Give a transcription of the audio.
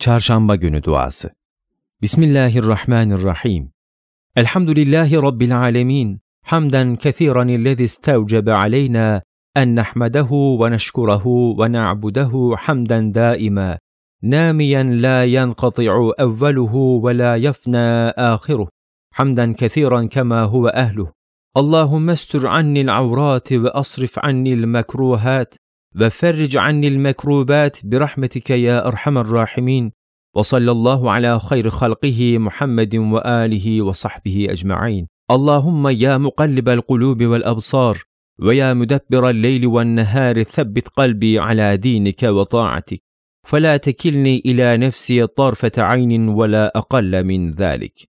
Çarşamba günü duası. Bismillahirrahmanirrahim. Elhamdülillahi Rabbil alemin. Hamden kethiran illezi istevcebe aleyna en nahmedehu ve neşkurehu ve na'budehu hamden daima. ناميا لا ينقطع اوله ولا يفنى اخره حمدا كثيرا كما هو اهله اللهم استر عني العورات واصرف عني المكروهات وفرج عني المكروبات برحمتك يا أرحم الراحمين وصلى الله على خير خلقه محمد وآله وصحبه أجمعين. اللهم يا مقلب القلوب والأبصار ويا مدبر الليل والنهار ثبت قلبي على دينك وطاعتك. فلا تكلني إلى نفسي طرفة عين ولا أقل من ذلك.